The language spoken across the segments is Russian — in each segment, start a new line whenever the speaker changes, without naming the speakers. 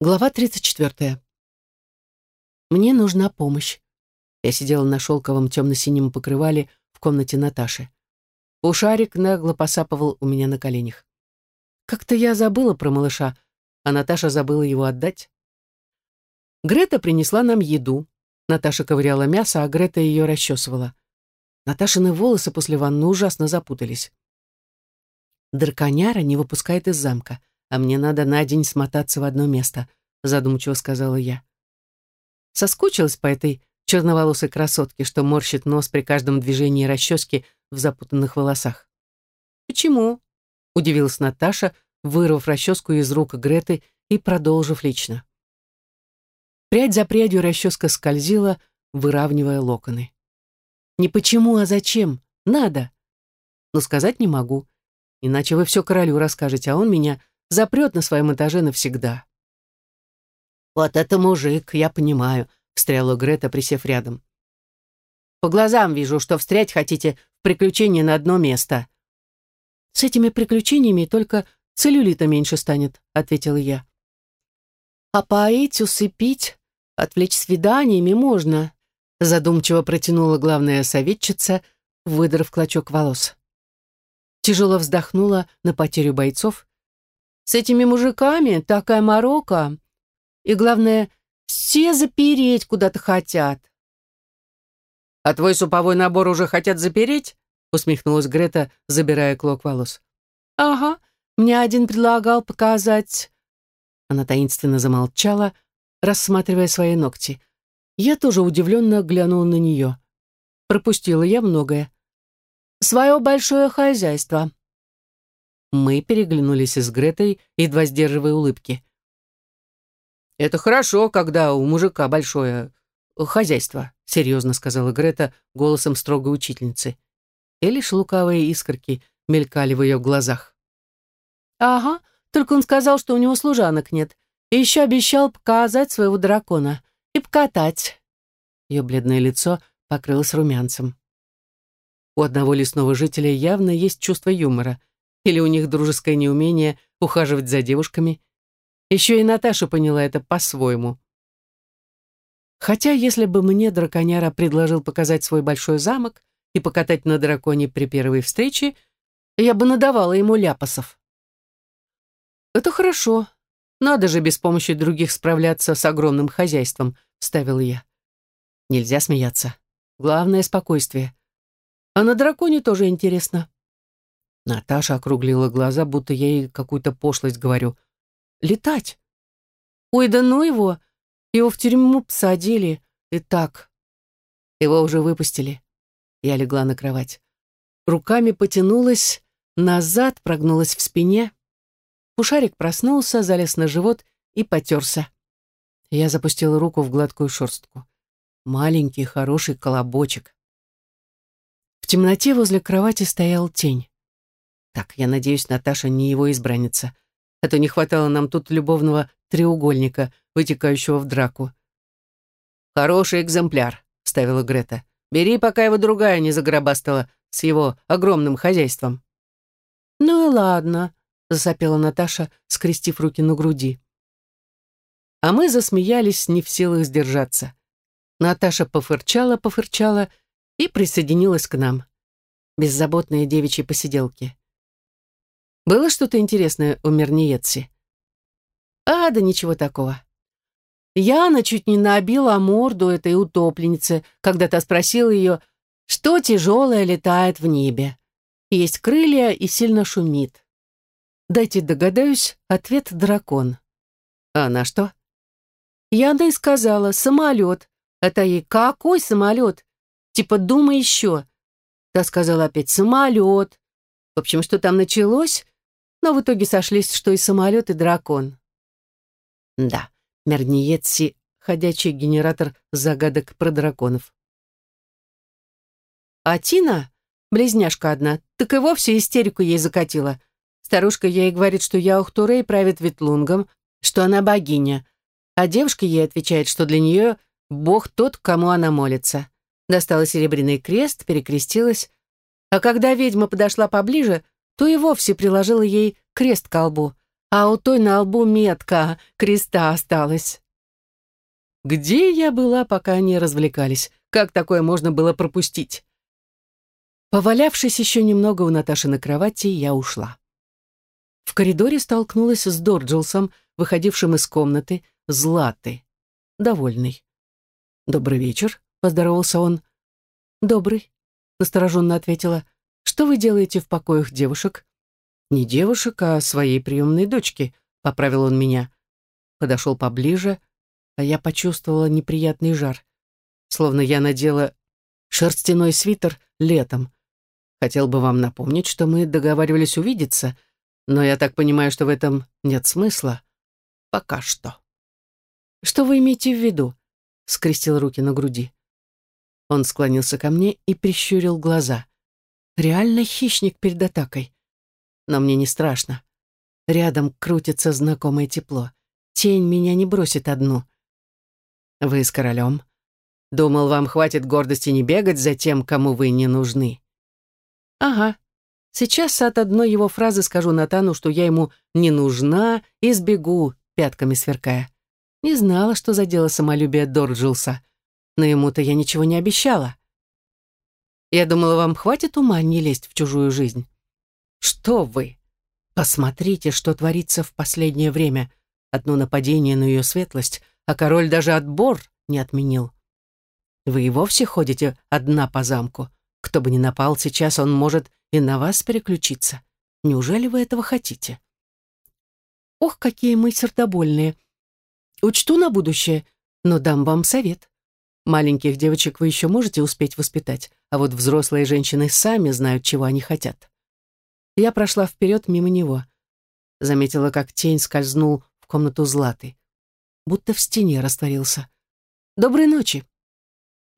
Глава 34. Мне нужна помощь. Я сидела на шелковом темно-синем покрывале в комнате Наташи. Ушарик нагло посапывал у меня на коленях. Как-то я забыла про малыша, а Наташа забыла его отдать. Грета принесла нам еду. Наташа ковыряла мясо, а Грета ее расчесывала. Наташины волосы после ванны ужасно запутались. Драконяра не выпускает из замка а мне надо на день смотаться в одно место», — задумчиво сказала я. Соскучилась по этой черноволосой красотке, что морщит нос при каждом движении расчески в запутанных волосах. «Почему?» — удивилась Наташа, вырвав расческу из рук Греты и продолжив лично. Прядь за прядью расческа скользила, выравнивая локоны. «Не почему, а зачем? Надо!» Но сказать не могу, иначе вы все королю расскажете, а он меня запрет на своем этаже навсегда. «Вот это мужик, я понимаю», — встряла Грета, присев рядом. «По глазам вижу, что встрять хотите в приключения на одно место». «С этими приключениями только целлюлита меньше станет», — ответила я. «А поить, усыпить, отвлечь свиданиями можно», — задумчиво протянула главная советчица, выдрав клочок волос. Тяжело вздохнула на потерю бойцов с этими мужиками такая морока. И главное, все запереть куда-то хотят. «А твой суповой набор уже хотят запереть?» усмехнулась Грета, забирая клок волос. «Ага, мне один предлагал показать...» Она таинственно замолчала, рассматривая свои ногти. Я тоже удивленно глянула на нее. Пропустила я многое. «Свое большое хозяйство», мы переглянулись с Гретой, едва сдерживая улыбки. «Это хорошо, когда у мужика большое хозяйство», серьезно сказала Грета голосом строгой учительницы. И лишь лукавые искорки мелькали в ее глазах. «Ага, только он сказал, что у него служанок нет, и еще обещал показать своего дракона и покатать». Ее бледное лицо покрылось румянцем. У одного лесного жителя явно есть чувство юмора. Или у них дружеское неумение ухаживать за девушками. Еще и Наташа поняла это по-своему. Хотя, если бы мне драконяра предложил показать свой большой замок и покатать на драконе при первой встрече, я бы надавала ему ляпасов. «Это хорошо. Надо же без помощи других справляться с огромным хозяйством», — вставила я. Нельзя смеяться. Главное — спокойствие. А на драконе тоже интересно. Наташа округлила глаза, будто я ей какую-то пошлость говорю. «Летать? Ой, да ну его! Его в тюрьму посадили. И так. Его уже выпустили». Я легла на кровать. Руками потянулась, назад прогнулась в спине. Пушарик проснулся, залез на живот и потерся. Я запустила руку в гладкую шерстку. Маленький, хороший колобочек. В темноте возле кровати стоял тень. Так, я надеюсь, Наташа не его избранница. А то не хватало нам тут любовного треугольника, вытекающего в драку. «Хороший экземпляр», — ставила Грета. «Бери, пока его другая не загробастала с его огромным хозяйством». «Ну и ладно», — засопела Наташа, скрестив руки на груди. А мы засмеялись, не в силах сдержаться. Наташа пофырчала, пофырчала и присоединилась к нам. Беззаботные девичьи посиделки. Было что-то интересное у Мерниетси? А, да ничего такого. Яна чуть не набила морду этой утопленницы, когда та спросила ее, что тяжелое летает в небе. Есть крылья и сильно шумит. Дайте догадаюсь, ответ дракон. А на что? Яна и сказала, самолет. А та ей, какой самолет? Типа, думай еще. Та сказала опять, самолет. В общем, что там началось, но в итоге сошлись, что и самолет, и дракон. Да, Мерниетси — ходячий генератор загадок про драконов. А Тина, близняшка одна, так и вовсе истерику ей закатила. Старушка ей говорит, что Яухтурей правит Ветлунгом, что она богиня, а девушка ей отвечает, что для нее бог тот, кому она молится. Достала серебряный крест, перекрестилась, а когда ведьма подошла поближе, то и вовсе приложила ей крест к колбу, а у той на лбу метка креста осталась. Где я была, пока они развлекались? Как такое можно было пропустить? Повалявшись еще немного у Наташи на кровати, я ушла. В коридоре столкнулась с Дорджилсом, выходившим из комнаты, златы, довольный. «Добрый вечер», — поздоровался он. «Добрый», — настороженно ответила. «Что вы делаете в покоях девушек?» «Не девушек, а своей приемной дочки», — поправил он меня. Подошел поближе, а я почувствовала неприятный жар. Словно я надела шерстяной свитер летом. Хотел бы вам напомнить, что мы договаривались увидеться, но я так понимаю, что в этом нет смысла. Пока что. Что вы имеете в виду? Скрестил руки на груди. Он склонился ко мне и прищурил глаза. Реально хищник перед атакой но мне не страшно. Рядом крутится знакомое тепло. Тень меня не бросит одну. Вы с королем. Думал, вам хватит гордости не бегать за тем, кому вы не нужны. Ага. Сейчас от одной его фразы скажу Натану, что я ему не нужна, и сбегу, пятками сверкая. Не знала, что задело самолюбие Дорджилса, но ему-то я ничего не обещала. Я думала, вам хватит ума не лезть в чужую жизнь. Что вы? Посмотрите, что творится в последнее время. Одно нападение на ее светлость, а король даже отбор не отменил. Вы и вовсе ходите одна по замку. Кто бы ни напал, сейчас он может и на вас переключиться. Неужели вы этого хотите? Ох, какие мы сердобольные. Учту на будущее, но дам вам совет. Маленьких девочек вы еще можете успеть воспитать, а вот взрослые женщины сами знают, чего они хотят. Я прошла вперед мимо него. Заметила, как тень скользнул в комнату Златы. Будто в стене растворился. «Доброй ночи!»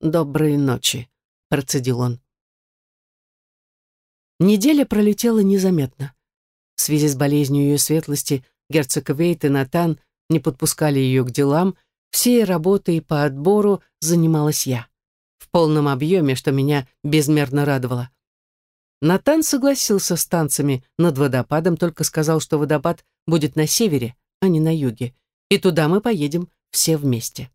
«Доброй ночи», — процедил он. Неделя пролетела незаметно. В связи с болезнью ее светлости герцог Вейт и Натан не подпускали ее к делам, всей работой по отбору занималась я. В полном объеме, что меня безмерно радовало. Натан согласился с танцами над водопадом, только сказал, что водопад будет на севере, а не на юге, и туда мы поедем все вместе.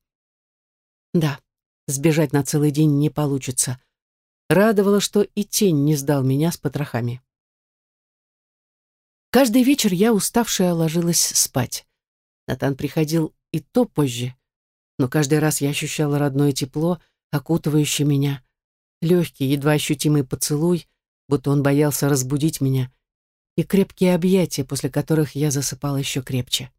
Да, сбежать на целый день не получится. Радовало, что и тень не сдал меня с потрохами. Каждый вечер я, уставшая, ложилась спать. Натан приходил и то позже, но каждый раз я ощущала родное тепло, окутывающее меня, легкий, едва ощутимый поцелуй, будто он боялся разбудить меня, и крепкие объятия, после которых я засыпала еще крепче.